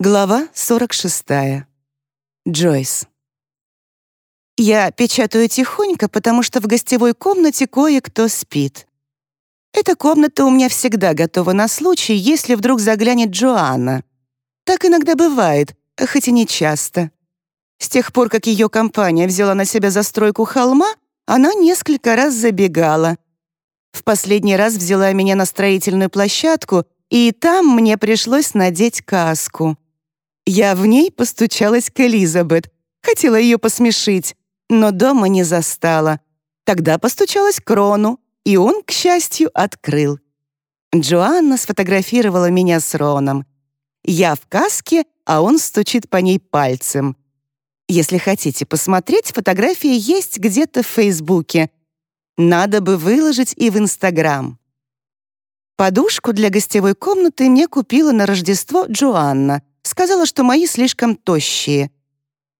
Глава 46. Джойс. Я печатаю тихонько, потому что в гостевой комнате кое-кто спит. Эта комната у меня всегда готова на случай, если вдруг заглянет Джоанна. Так иногда бывает, хоть и не часто. С тех пор, как ее компания взяла на себя застройку холма, она несколько раз забегала. В последний раз взяла меня на строительную площадку, и там мне пришлось надеть каску. Я в ней постучалась к Элизабет, хотела ее посмешить, но дома не застала. Тогда постучалась к Рону, и он, к счастью, открыл. Джоанна сфотографировала меня с Роном. Я в каске, а он стучит по ней пальцем. Если хотите посмотреть, фотографии есть где-то в Фейсбуке. Надо бы выложить и в Инстаграм. Подушку для гостевой комнаты мне купила на Рождество Джоанна. Сказала, что мои слишком тощие.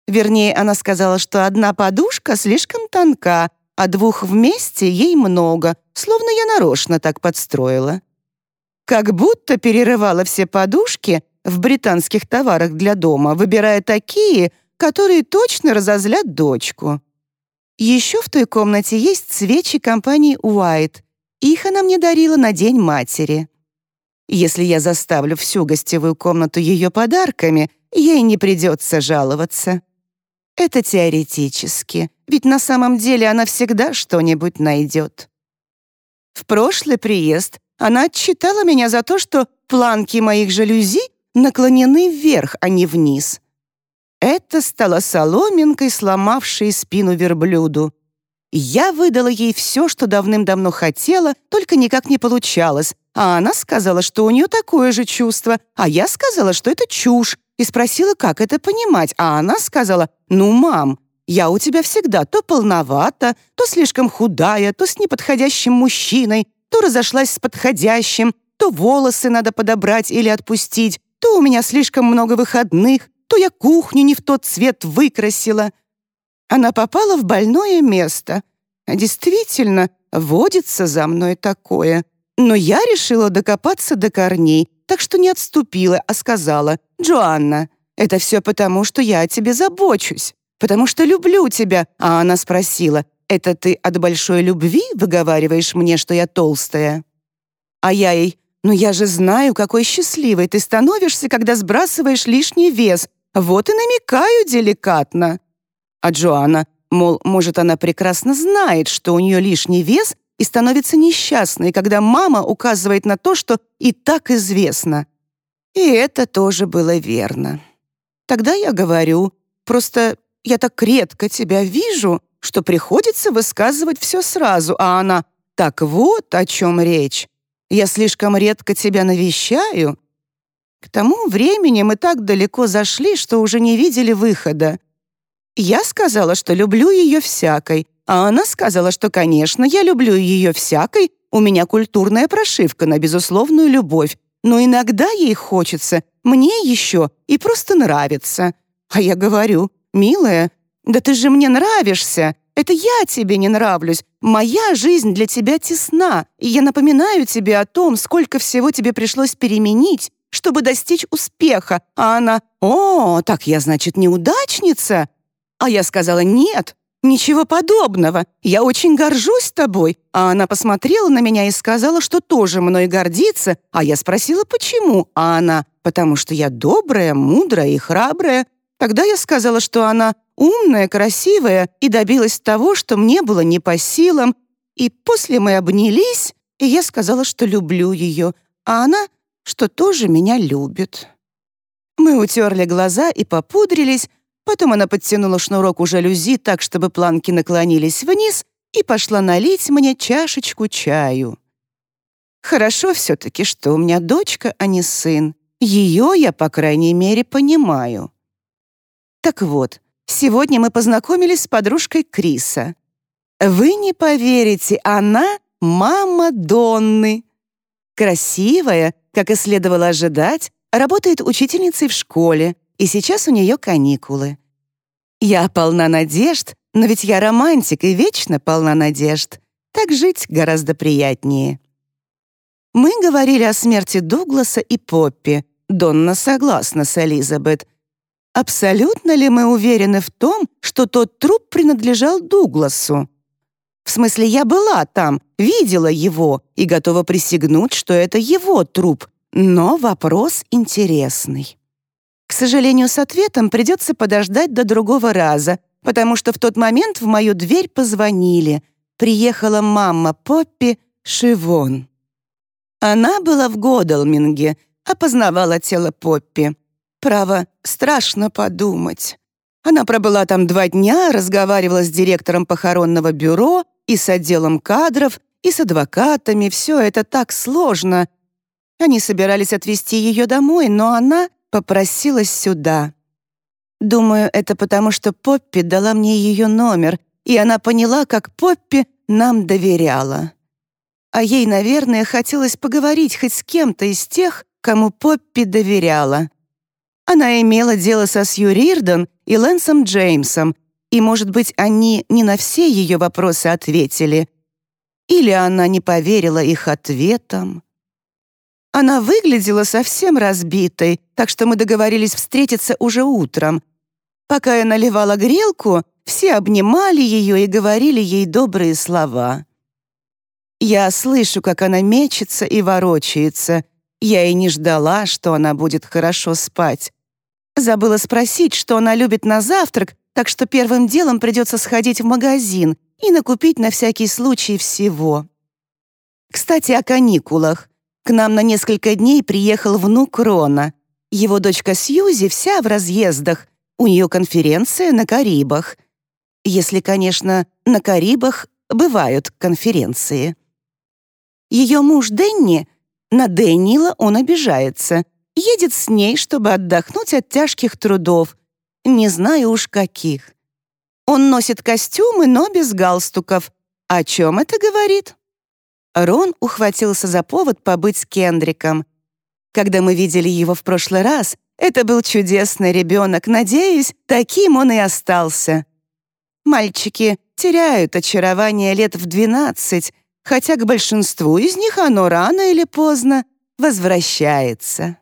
Вернее, она сказала, что одна подушка слишком тонка, а двух вместе ей много, словно я нарочно так подстроила. Как будто перерывала все подушки в британских товарах для дома, выбирая такие, которые точно разозлят дочку. Еще в той комнате есть свечи компании White. Их она мне дарила на День матери. Если я заставлю всю гостевую комнату ее подарками, ей не придется жаловаться. Это теоретически, ведь на самом деле она всегда что-нибудь найдет. В прошлый приезд она отчитала меня за то, что планки моих жалюзи наклонены вверх, а не вниз. Это стало соломинкой, сломавшей спину верблюду. Я выдала ей все, что давным-давно хотела, только никак не получалось, а она сказала, что у нее такое же чувство, а я сказала, что это чушь, и спросила, как это понимать, а она сказала, «Ну, мам, я у тебя всегда то полновата, то слишком худая, то с неподходящим мужчиной, то разошлась с подходящим, то волосы надо подобрать или отпустить, то у меня слишком много выходных, то я кухню не в тот цвет выкрасила». Она попала в больное место. Действительно, водится за мной такое. Но я решила докопаться до корней, так что не отступила, а сказала, «Джоанна, это все потому, что я о тебе забочусь, потому что люблю тебя». А она спросила, «Это ты от большой любви выговариваешь мне, что я толстая?» А я ей, «Ну я же знаю, какой счастливой ты становишься, когда сбрасываешь лишний вес. Вот и намекаю деликатно». А Джоанна, мол, может, она прекрасно знает, что у нее лишний вес, и становится несчастной, когда мама указывает на то, что и так известно. И это тоже было верно. Тогда я говорю, просто я так редко тебя вижу, что приходится высказывать все сразу, а она «Так вот о чем речь. Я слишком редко тебя навещаю». К тому времени мы так далеко зашли, что уже не видели выхода. Я сказала, что люблю ее всякой, а она сказала, что, конечно, я люблю ее всякой, у меня культурная прошивка на безусловную любовь, но иногда ей хочется, мне еще и просто нравится. А я говорю, милая, да ты же мне нравишься, это я тебе не нравлюсь, моя жизнь для тебя тесна, и я напоминаю тебе о том, сколько всего тебе пришлось переменить, чтобы достичь успеха, а она «О, так я, значит, неудачница?» А я сказала «Нет, «Ничего подобного. Я очень горжусь тобой». А она посмотрела на меня и сказала, что тоже мной гордится, а я спросила, почему, а она «потому что я добрая, мудрая и храбрая». Тогда я сказала, что она умная, красивая и добилась того, что мне было не по силам. И после мы обнялись, и я сказала, что люблю ее, а она, что тоже меня любит. Мы утерли глаза и попудрились, Потом она подтянула шнурок у жалюзи так, чтобы планки наклонились вниз, и пошла налить мне чашечку чаю. Хорошо все-таки, что у меня дочка, а не сын. Ее я, по крайней мере, понимаю. Так вот, сегодня мы познакомились с подружкой Криса. Вы не поверите, она мама Донны. Красивая, как и следовало ожидать, работает учительницей в школе, и сейчас у нее каникулы. Я полна надежд, но ведь я романтик и вечно полна надежд. Так жить гораздо приятнее. Мы говорили о смерти Дугласа и Поппи. Донна согласна с Элизабет. Абсолютно ли мы уверены в том, что тот труп принадлежал Дугласу? В смысле, я была там, видела его и готова присягнуть, что это его труп, но вопрос интересный. Сожалению, с ответом придется подождать до другого раза, потому что в тот момент в мою дверь позвонили. Приехала мама Поппи Шивон. Она была в Годалминге, опознавала тело Поппи. Право, страшно подумать. Она пробыла там два дня, разговаривала с директором похоронного бюро и с отделом кадров, и с адвокатами. Все это так сложно. Они собирались отвезти ее домой, но она попросилась сюда. Думаю, это потому, что Поппи дала мне ее номер, и она поняла, как Поппи нам доверяла. А ей, наверное, хотелось поговорить хоть с кем-то из тех, кому Поппи доверяла. Она имела дело со Сью Рирдон и Лэнсом Джеймсом, и, может быть, они не на все ее вопросы ответили. Или она не поверила их ответам. Она выглядела совсем разбитой, так что мы договорились встретиться уже утром. Пока я наливала грелку, все обнимали ее и говорили ей добрые слова. Я слышу, как она мечется и ворочается. Я и не ждала, что она будет хорошо спать. Забыла спросить, что она любит на завтрак, так что первым делом придется сходить в магазин и накупить на всякий случай всего. Кстати, о каникулах. К нам на несколько дней приехал внук Рона. Его дочка Сьюзи вся в разъездах. У нее конференция на Карибах. Если, конечно, на Карибах бывают конференции. Ее муж Денни, на Дэниела он обижается — Едет с ней, чтобы отдохнуть от тяжких трудов. Не знаю уж каких. Он носит костюмы, но без галстуков. О чем это говорит? Рон ухватился за повод побыть с Кендриком. Когда мы видели его в прошлый раз, это был чудесный ребенок. Надеюсь, таким он и остался. Мальчики теряют очарование лет в 12, хотя к большинству из них оно рано или поздно возвращается.